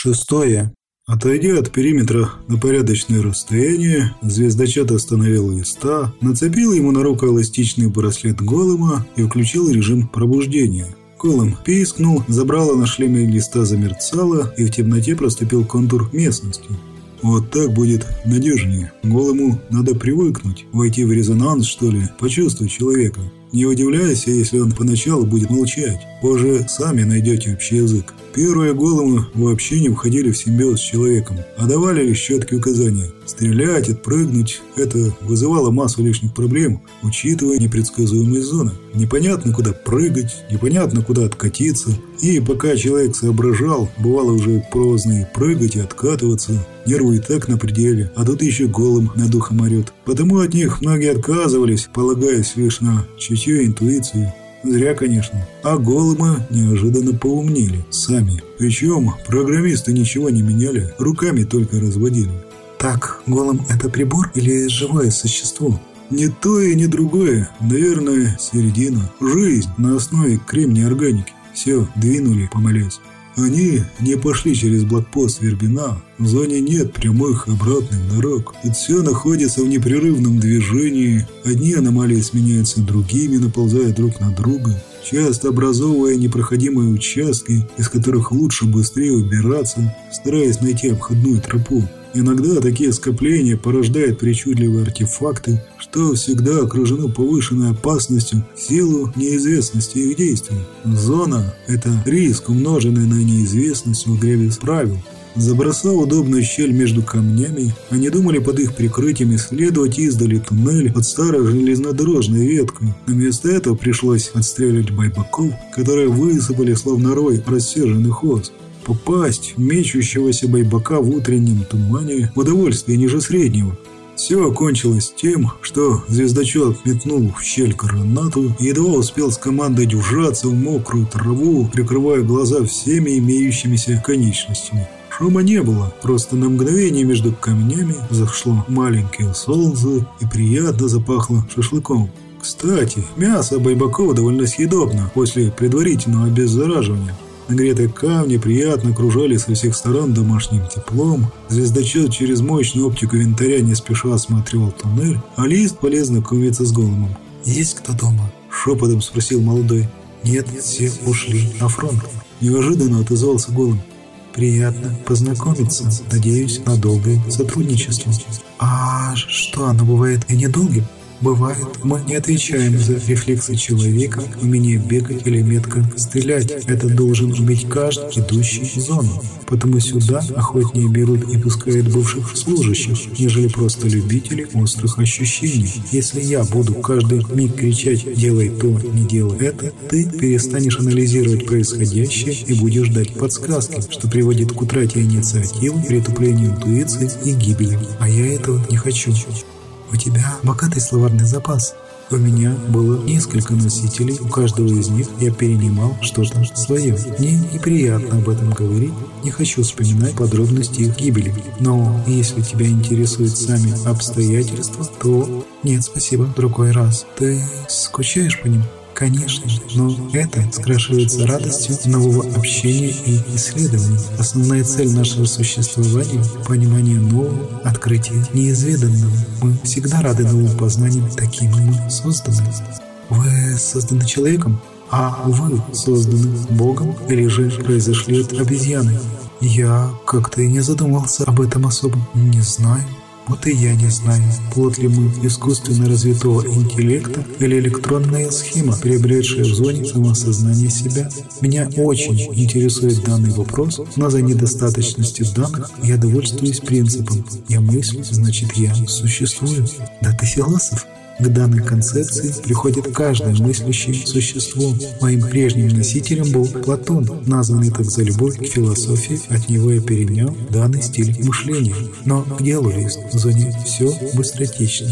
Шестое. Отойдя от периметра на порядочное расстояние, звездочет остановил листа, нацепил ему на руку эластичный браслет голема и включил режим пробуждения. Голым пискнул, забрало на шлеме листа замерцало, и в темноте проступил контур местности. Вот так будет надежнее. Голому надо привыкнуть, войти в резонанс, что ли, почувствовать человека. Не удивляйся, если он поначалу будет молчать. Позже сами найдете общий язык. Первые големы вообще не входили в симбиоз с человеком, а давали лишь четкие указания. Стрелять, отпрыгнуть – это вызывало массу лишних проблем, учитывая непредсказуемые зоны. Непонятно, куда прыгать, непонятно, куда откатиться. И пока человек соображал, бывало уже поздно и прыгать, и откатываться. Нервы и так на пределе, а тут еще голым над духом орет. Потому от них многие отказывались, полагаясь лишь на чутье интуицию. Зря, конечно. А голымы неожиданно поумнели сами. Причем программисты ничего не меняли, руками только разводили. Так, голым это прибор или живое существо? Не то и не другое. Наверное, середина. Жизнь на основе кремния органики. Все, двинули, помолясь. Они не пошли через блокпост Вербина. В зоне нет прямых обратных дорог. Тут все находится в непрерывном движении. Одни аномалии сменяются другими, наползая друг на друга, часто образовывая непроходимые участки, из которых лучше быстрее убираться, стараясь найти обходную тропу. Иногда такие скопления порождают причудливые артефакты, что всегда окружено повышенной опасностью в силу неизвестности их действий. Зона – это риск, умноженный на неизвестность в игре без правил. Забросав удобную щель между камнями, они думали под их прикрытием исследовать издали туннель под старой железнодорожной веткой. Вместо этого пришлось отстреливать байбаков, которые высыпали словно рой рассерженных ос попасть в мечущегося байбака в утреннем тумане в удовольствие ниже среднего. Все окончилось тем, что звездочет метнул в щель гранату и едва успел с командой держаться в мокрую траву, прикрывая глаза всеми имеющимися конечностями. Шума не было, просто на мгновение между камнями зашло маленькое солнце и приятно запахло шашлыком. Кстати, мясо байбаков довольно съедобно после предварительного обеззараживания. Нагретые камни приятно окружали со всех сторон домашним теплом. Звездочет через мощную оптику винтаря не спеша осматривал туннель, а Лист полез знакомиться с големом. «Есть кто дома?» – шепотом спросил молодой. «Нет, все ушли на фронт». Неожиданно отозвался голым. «Приятно познакомиться. Надеюсь на долгое сотрудничество». «А что, оно бывает и недолгим?» Бывает, мы не отвечаем за рефлексы человека, умение бегать или метко стрелять. Это должен уметь каждый, идущий в зону. Потому сюда охотнее берут и пускают бывших служащих, нежели просто любителей острых ощущений. Если я буду каждый миг кричать «делай то, не делай это», ты перестанешь анализировать происходящее и будешь ждать подсказки, что приводит к утрате инициативы, притуплению интуиции и гибели. А я этого не хочу. У тебя богатый словарный запас. У меня было несколько носителей, у каждого из них я перенимал что-то свое. Мне неприятно об этом говорить, не хочу вспоминать подробности их гибели. Но если тебя интересуют сами обстоятельства, то нет, спасибо, другой раз. Ты скучаешь по ним? Конечно но это скрашивается радостью нового общения и исследований. Основная цель нашего существования – понимание нового, открытие неизведанного. Мы всегда рады новым познаниям, таким мы созданы. Вы созданы человеком, а вы созданы Богом или же произошли от обезьяны? Я как-то и не задумывался об этом особо. Не знаю. Вот и я не знаю, плод ли мы искусственно развитого интеллекта или электронная схема, приобретшая в зоне самосознания себя. Меня очень интересует данный вопрос, но за недостаточностью данных я довольствуюсь принципом «я мыслю, значит я существую». Да ты философ? К данной концепции приходит каждое мыслящее существо. Моим прежним носителем был Платон, названный так за любовь к философии. От него я перенял данный стиль мышления. Но к делу лист. В зоне все быстротечно.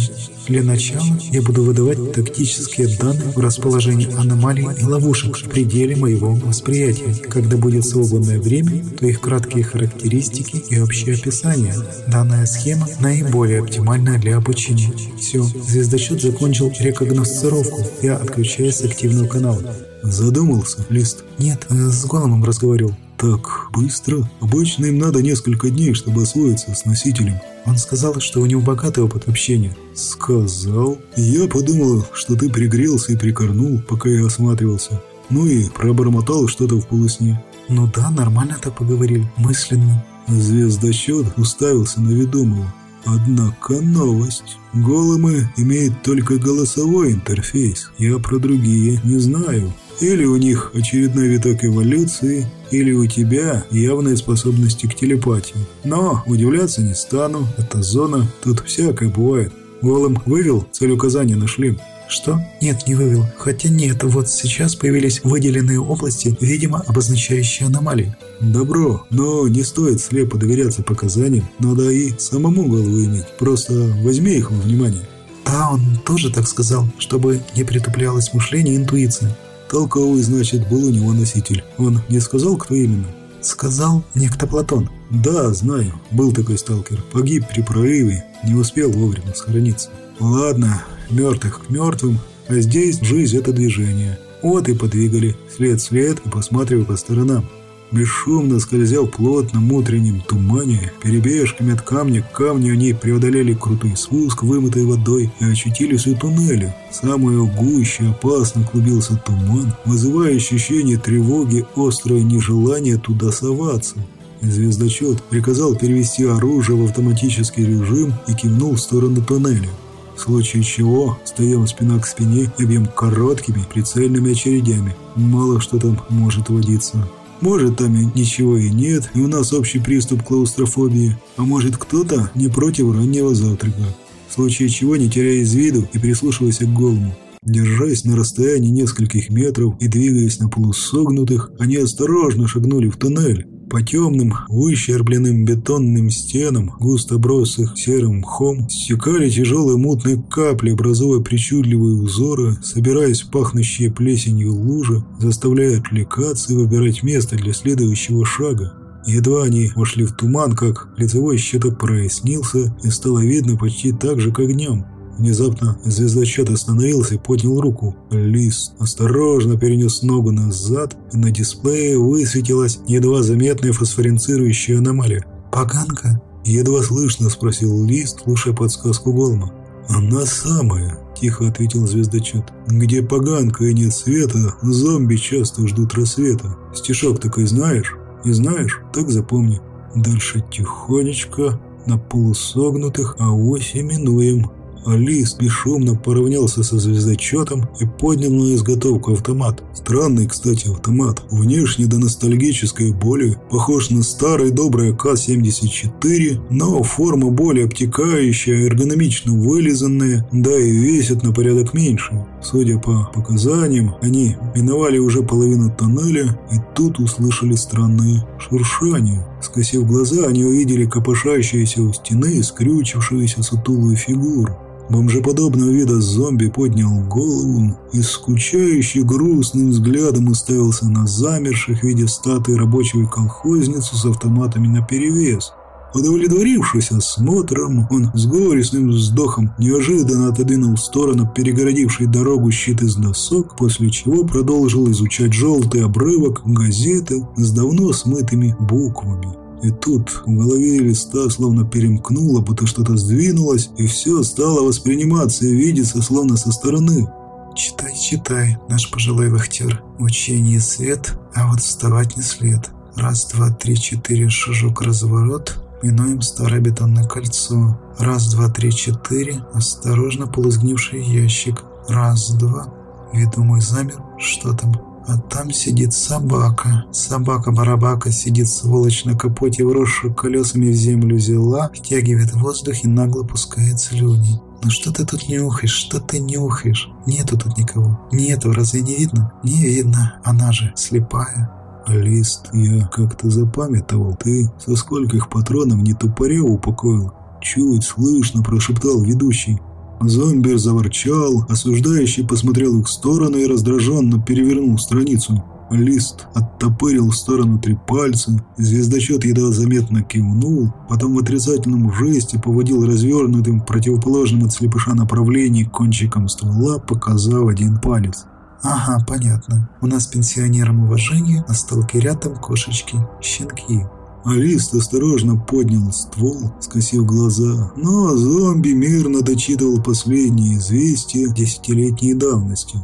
Для начала я буду выдавать тактические данные в расположении аномалий и ловушек в пределе моего восприятия. Когда будет свободное время, то их краткие характеристики и общее описание. Данная схема наиболее оптимальна для обучения. Все, звездочет закончил рекогносцировку. Я отключаюсь с активного канала. Задумался, Лист? Нет, э, с Голомом разговаривал. Так быстро? Обычно им надо несколько дней, чтобы освоиться с носителем. Он сказал, что у него богатый опыт общения. Сказал? Я подумал, что ты пригрелся и прикорнул, пока я осматривался. Ну и пробормотал что-то в полусне. Ну да, нормально так поговорили, мысленно. Звездочет уставился на ведомого. Однако новость. Големы имеют только голосовой интерфейс. Я про другие не знаю. Или у них очередной виток эволюции, или у тебя явные способности к телепатии. Но удивляться не стану, это зона, тут всякое бывает. Голым вывел цель указания на шлем. Что? Нет, не вывел. Хотя нет, вот сейчас появились выделенные области, видимо, обозначающие аномалии. Добро, но не стоит слепо доверяться показаниям, надо и самому голову иметь. Просто возьми их во внимание. Да, он тоже так сказал, чтобы не притуплялось мышление и интуиция. Толковый, значит, был у него носитель. Он не сказал, кто именно? Сказал некто Платон. Да, знаю. Был такой сталкер. Погиб при прорыве. Не успел вовремя сохраниться. Ладно, мертвых к мертвым. А здесь жизнь – это движение. Вот и подвигали. След в след и посматривая по сторонам бесшумно скользя в плотном утреннем тумане, перебежками от камня к камню они преодолели крутой спуск, вымытой водой, и очутились у туннеля. Самое гуще опасно клубился туман, вызывая ощущение тревоги, острое нежелание туда соваться. Звездочет приказал перевести оружие в автоматический режим и кивнул в сторону туннеля. В случае чего стоим спина к спине и бьем короткими прицельными очередями. Мало что там может водиться. Может, там ничего и нет, и у нас общий приступ клаустрофобии. А может, кто-то не против раннего завтрака. В случае чего не теряя из виду и прислушивайся к голому. Держась на расстоянии нескольких метров и двигаясь на полусогнутых, они осторожно шагнули в туннель. По темным, выщербленным бетонным стенам, густо обросших серым мхом, стекали тяжелые мутные капли, образуя причудливые узоры, собираясь в пахнущие плесенью лужи, заставляя отвлекаться и выбирать место для следующего шага. Едва они вошли в туман, как лицевой щиток прояснился и стало видно почти так же, как днем. Внезапно звездочет остановился и поднял руку. Лист осторожно перенес ногу назад, и на дисплее высветилась едва заметная фосфоренцирующая аномалия. «Поганка?» Едва слышно спросил Лист, слушая подсказку Голма. «Она самая», – тихо ответил звездочет. «Где поганка и нет света, зомби часто ждут рассвета. Стишок такой знаешь? Не знаешь? Так запомни. Дальше тихонечко, на полусогнутых, а ось именуем. Алис бесшумно поравнялся со звездочетом и поднял на изготовку автомат. Странный, кстати, автомат. Внешне до ностальгической боли. Похож на старый добрый АК-74, но форма более обтекающая, эргономично вылизанная, да и весит на порядок меньше. Судя по показаниям, они миновали уже половину тоннеля и тут услышали странное шуршание. Скосив глаза, они увидели копошащиеся у стены скрючившуюся сутулую фигуру. Бомжеподобного вида зомби поднял голову и скучающий грустным взглядом уставился на замерших в виде статуи рабочую колхозницу с автоматами наперевес. Удовлетворившись осмотром, он с горестным вздохом неожиданно отодвинул в сторону перегородивший дорогу щит из досок, после чего продолжил изучать желтый обрывок газеты с давно смытыми буквами. И тут в голове листа словно перемкнуло, будто что-то сдвинулось, и все стало восприниматься и видеться словно со стороны. «Читай, читай, наш пожилой вахтер. Учение свет, а вот вставать не след. Раз, два, три, четыре, шажок, разворот. Минуем старое бетонное кольцо. Раз, два, три, четыре. Осторожно, полузгнивший ящик. Раз, два. Ведомый замер. Что там? А там сидит собака. Собака-барабака сидит сволочь на капоте, вросшую колесами в землю зела, втягивает воздух и нагло пускает слюни. «Ну что ты тут нюхаешь? Что ты нюхаешь? Нету тут никого. Нету, разве не видно? Не видно. Она же слепая». «Лист, я как-то запамятовал. Ты со скольких патронов не тупоря упокоил?» «Чуть слышно», – прошептал ведущий. Зомбер заворчал, осуждающий посмотрел их в сторону и раздраженно перевернул страницу. Лист оттопырил в сторону три пальца, звездочет едва заметно кивнул, потом в отрицательном жесте поводил развернутым в противоположном от слепыша направлении кончиком ствола, показав один палец. Ага, понятно. У нас пенсионерам уважение, а сталкерятам кошечки, щенки. Алист осторожно поднял ствол, скосив глаза, но зомби мирно дочитывал последние известия десятилетней давности.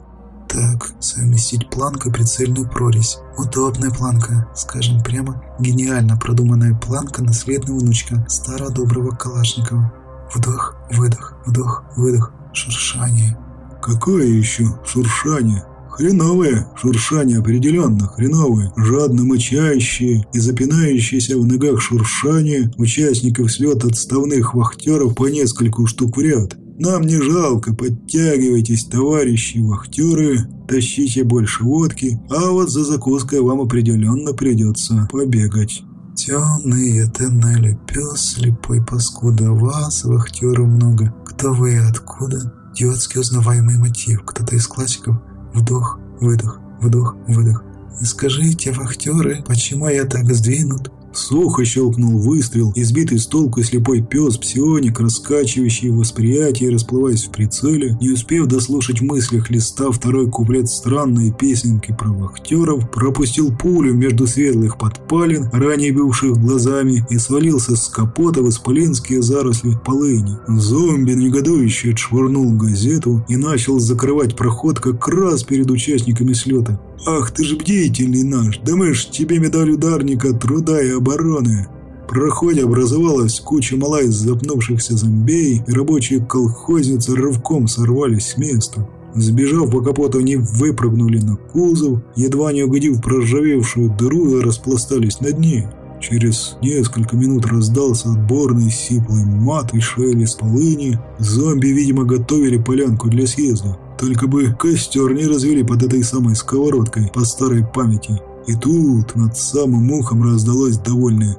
Так, совместить планку и прицельную прорезь. Удобная планка, скажем прямо, гениально продуманная планка наследная внучка старого доброго Калашникова. Вдох, выдох, вдох, выдох, шуршание. Какое еще шуршание? Хреновое шуршание определенно, хреновое, жадно мычащее и запинающееся в ногах шуршание участников слета отставных вахтеров по нескольку штук в ряд. Нам не жалко, подтягивайтесь, товарищи вахтеры, тащите больше водки, а вот за закуской вам определенно придется побегать. Темные тоннели, пес слепой паскуда, вас, вахтеров много. Кто вы и откуда? Идиотский узнаваемый мотив, кто-то из классиков – Вдох, выдох, вдох, выдох. «Скажите, вахтеры, почему я так сдвинут?» Сухо щелкнул выстрел, избитый с толку слепой пес, псионик, раскачивающий восприятие расплываясь в прицеле, не успев дослушать в мыслях листа второй куплет странной песенки про вахтеров, пропустил пулю между светлых подпалин, ранее бывших глазами, и свалился с капота в исполинские заросли полыни. Зомби негодующе отшвырнул газету и начал закрывать проход как раз перед участниками слета. «Ах ты ж бдительный наш! Ж тебе медаль ударника труда и обороны!» Проходе образовалась куча мала из запнувшихся зомбей, и рабочие колхозницы рывком сорвались с места. Сбежав по капоту, они выпрыгнули на кузов, едва не угодив проржавевшую дыру и распластались на дне. Через несколько минут раздался отборный сиплый мат и шелест полыни. Зомби, видимо, готовили полянку для съезда. Только бы костер не развели под этой самой сковородкой по старой памяти. И тут над самым ухом раздалось довольное.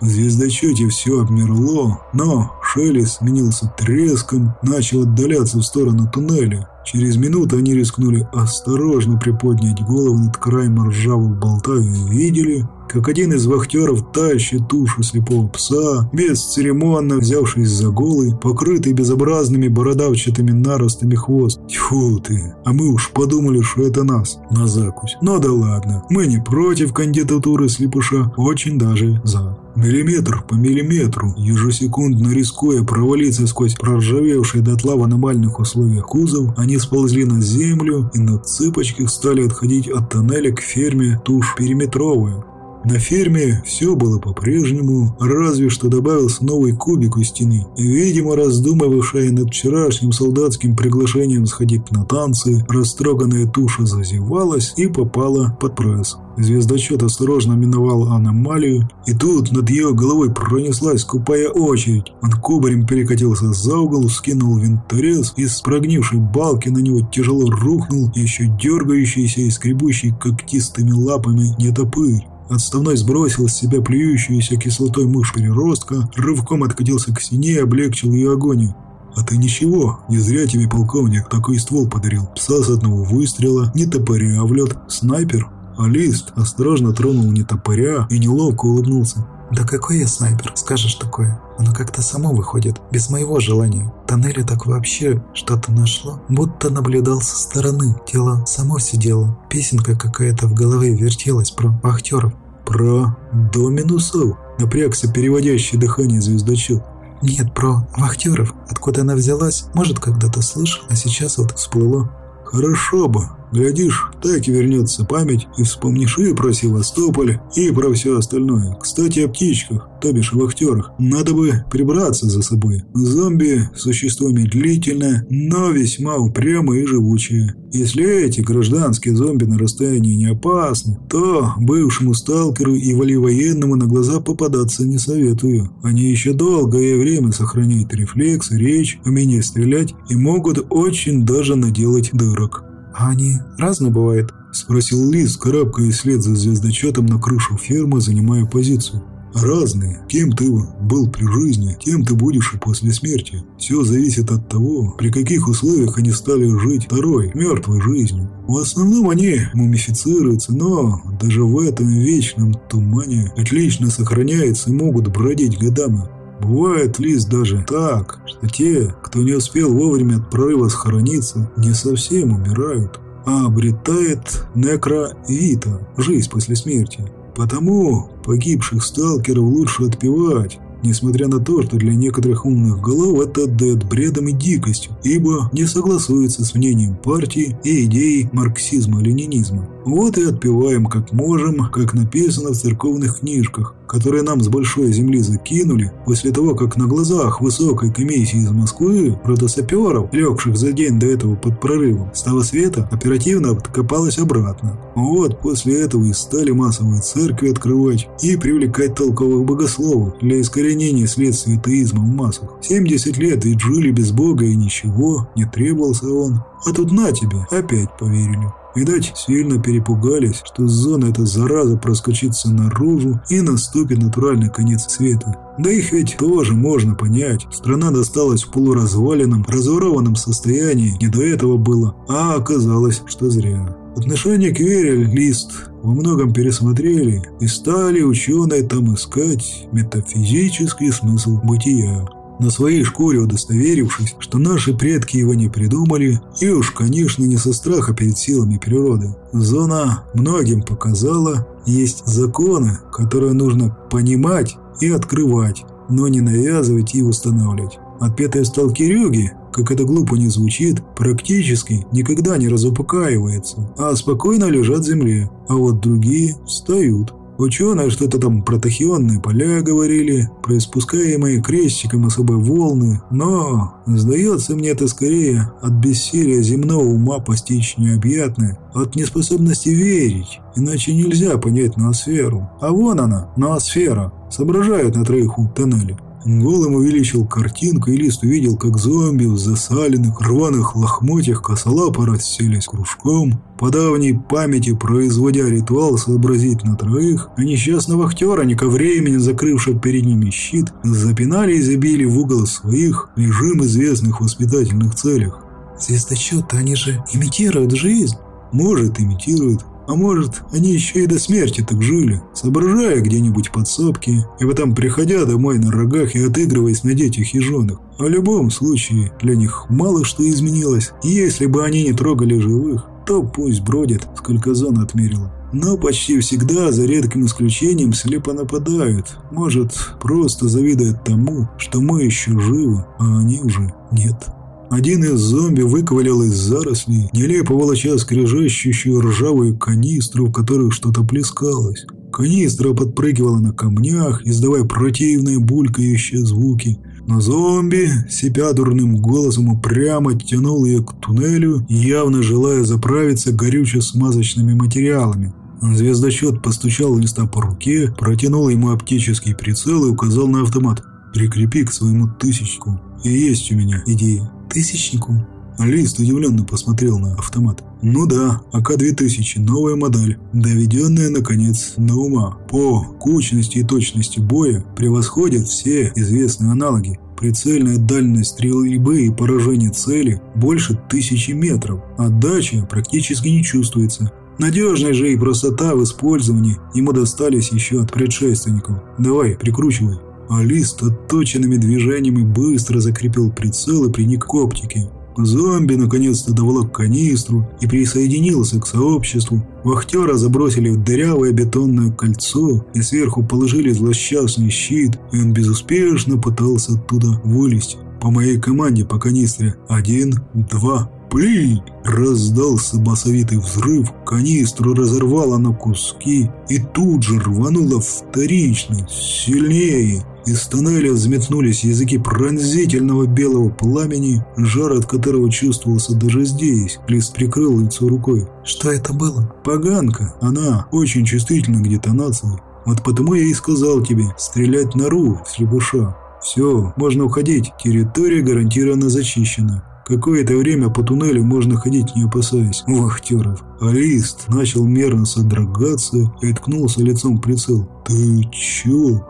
В звездочете все обмерло, но шелест сменился треском, начал отдаляться в сторону туннеля. Через минуту они рискнули осторожно приподнять голову над краем ржавого болта и увидели, как один из вахтеров тащит тушу слепого пса, бесцеремонно взявшись за голый, покрытый безобразными бородавчатыми наростами хвост. Тьфу ты, а мы уж подумали, что это нас, на закусь. Но ну да ладно, мы не против кандидатуры слепыша, очень даже за. Миллиметр по миллиметру, ежесекундно рискуя провалиться сквозь проржавевший дотла в аномальных условиях кузов, они сползли на землю и на цыпочках стали отходить от тоннеля к ферме тушь периметровая. На ферме все было по-прежнему, разве что добавился новый кубик у стены. Видимо, раздумывавшая над вчерашним солдатским приглашением сходить на танцы, растроганная туша зазевалась и попала под пресс. Звездочет осторожно миновал аномалию, и тут над ее головой пронеслась скупая очередь. Он кубарем перекатился за угол, скинул винторез, и с прогнившей балки на него тяжело рухнул еще дергающийся и скребущий когтистыми лапами нетопырь. Отставной сбросил с себя плюющуюся кислотой мышь-переростка, рывком откатился к стене и облегчил ее огонь. «А ты ничего, не зря тебе полковник такой ствол подарил. Пса с одного выстрела, не топоря, а в лед. Снайпер?» А лист осторожно тронул не топоря и неловко улыбнулся. «Да какой я снайпер, скажешь такое? Оно как-то само выходит, без моего желания. В тоннеле так вообще что-то нашло, будто наблюдал со стороны. Тело само сидело. Песенка какая-то в голове вертелась про актеров. «Про доминусов?» – напрягся переводящий дыхание звездочет. «Нет, про вахтеров. Откуда она взялась? Может, когда-то слышал, а сейчас вот всплыло». «Хорошо бы. Глядишь, так и вернется память, и вспомнишь и про Севастополь, и про все остальное. Кстати, о птичках, то бишь о вахтерах. Надо бы прибраться за собой. Зомби – существо медлительное, но весьма упрямое и живучее. Если эти гражданские зомби на расстоянии не опасны, то бывшему сталкеру и военному на глаза попадаться не советую. Они еще долгое время сохраняют рефлекс, речь, умение стрелять и могут очень даже наделать дырок. «А они разные бывают?» – спросил Лис, карабкаясь вслед за звездочетом на крышу фермы, занимая позицию. «Разные. Кем ты был при жизни, тем ты будешь и после смерти. Все зависит от того, при каких условиях они стали жить второй, мертвой жизнью. В основном они мумифицируются, но даже в этом вечном тумане отлично сохраняются и могут бродить годами. Бывает лист даже так, что те, кто не успел вовремя от прорыва схорониться, не совсем умирают, а обретает некровита, жизнь после смерти. Потому погибших сталкеров лучше отпевать, несмотря на то, что для некоторых умных голов это отдает бредом и дикостью, ибо не согласуется с мнением партии и идеей марксизма-ленинизма. Вот и отпеваем как можем, как написано в церковных книжках, которые нам с большой земли закинули после того, как на глазах высокой комиссии из Москвы, рода саперов, легших за день до этого под прорывом, с того света оперативно откопалась обратно. Вот после этого и стали массовые церкви открывать и привлекать толковых богословов для искоренения следствия атеизма в массах. 70 лет ведь жили без Бога и ничего, не требовался он. А тут на тебе, опять поверили. Видать, сильно перепугались, что зона эта зараза проскочится наружу и наступит натуральный конец света. Да их ведь тоже можно понять. Страна досталась в полуразваленном, разворованном состоянии, не до этого было, а оказалось, что зря. Отношение к вере Лист во многом пересмотрели и стали ученые там искать метафизический смысл бытия на своей шкуре удостоверившись, что наши предки его не придумали, и уж, конечно, не со страха перед силами природы. Зона многим показала, есть законы, которые нужно понимать и открывать, но не навязывать и устанавливать. Отпетые сталкерюги, как это глупо не звучит, практически никогда не разупокаиваются, а спокойно лежат в земле, а вот другие встают. Ученые что-то там про тахионные поля говорили, про испускаемые крестиком особые волны, но, сдается мне это скорее от бессилия земного ума постичь необъятное, от неспособности верить, иначе нельзя понять ноосферу. А вон она, ноосфера, соображают на троих у тоннеля. Голым увеличил картинку, и Лист увидел, как зомби в засаленных, рваных лохмотьях косолапо расселись кружком, по давней памяти производя ритуал сообразить на троих, а несчастного актера, ко времени закрывшего перед ними щит, запинали и забили в угол своих, режим известных воспитательных целях. «Звездочеты, они же имитируют жизнь?» «Может, имитируют, а может, они еще и до смерти так жили, соображая где-нибудь подсобки, и потом приходя домой на рогах и отыгрываясь на детях и женах. В любом случае, для них мало что изменилось, и если бы они не трогали живых, то пусть бродят, сколько зон отмерила. Но почти всегда, за редким исключением, слепо нападают. Может, просто завидуют тому, что мы еще живы, а они уже нет. Один из зомби выковылял из зарослей, нелепо волоча скрежещущую ржавую канистру, в которой что-то плескалось. Канистра подпрыгивала на камнях, издавая противные булькающие звуки. Но зомби, сипя дурным голосом, упрямо тянул ее к туннелю, явно желая заправиться горюче-смазочными материалами. Звездочет постучал листа по руке, протянул ему оптический прицел и указал на автомат. «Прикрепи к своему тысячку. И есть у меня идея». Тысячнику? Лист удивленно посмотрел на автомат. Ну да, АК-2000, новая модель, доведенная, наконец, на ума. По кучности и точности боя превосходит все известные аналоги. Прицельная дальность стрельбы и поражение цели больше тысячи метров. Отдача практически не чувствуется. Надежная же и простота в использовании ему достались еще от предшественников. Давай, прикручивай. Алист отточенными движениями быстро закрепил прицел и приник к оптике. Зомби наконец-то доволок канистру и присоединился к сообществу. Вахтера забросили в дырявое бетонное кольцо и сверху положили злосчастный щит, и он безуспешно пытался оттуда вылезти. По моей команде по канистре один, два, Плинь! Раздался басовитый взрыв, канистру разорвало на куски и тут же рвануло вторично, сильнее. Из тоннеля взметнулись языки пронзительного белого пламени, жар от которого чувствовался даже здесь. Лист прикрыл лицо рукой. Что это было? Поганка. Она очень чувствительна к детонации. Вот потому я и сказал тебе стрелять на ру, слепуша. Все, можно уходить. Территория гарантированно зачищена. Какое-то время по туннелю можно ходить, не опасаясь вахтеров. А лист начал мерно содрогаться и ткнулся лицом в прицел. «Ты чё?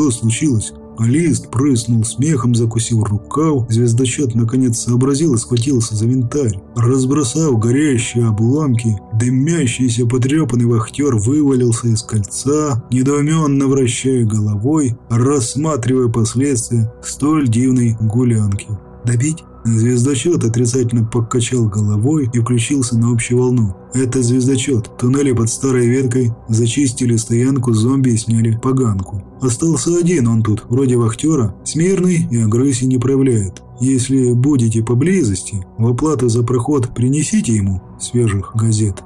Что случилось?» Лист прыснул смехом, закусив рукав. Звездочет наконец сообразил и схватился за винтарь. Разбросав горящие обломки, дымящийся потрепанный вахтер вывалился из кольца, недоуменно вращая головой, рассматривая последствия столь дивной гулянки. «Добить?» Звездочет отрицательно покачал головой и включился на общую волну. Это звездочет. Туннели под старой веткой зачистили стоянку зомби и сняли поганку. Остался один он тут, вроде вахтера, смирный и агрессии не проявляет. Если будете поблизости, в оплату за проход принесите ему свежих газет.